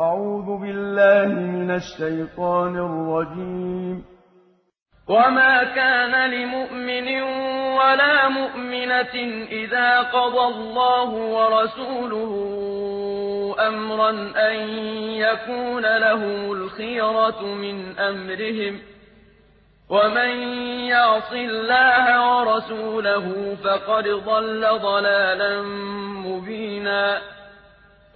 أعوذ بالله من الشيطان الرجيم. وما كان لمؤمن ولا مؤمنة إذا قضى الله ورسوله أمرا أن يكون لهم الخيرة من أمرهم. ومن يعص الله ورسوله فقد ضل ضلالا مبينا.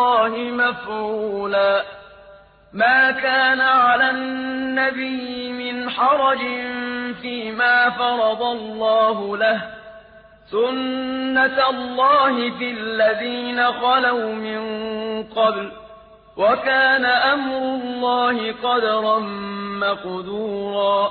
الله مفعولا. ما كان على النبي من حرج فيما فرض الله له. سنة الله في الذين خلوا من قبل. وكان أمر الله قدرا مقدورا.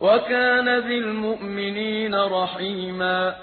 وكان بالمؤمنين رحيما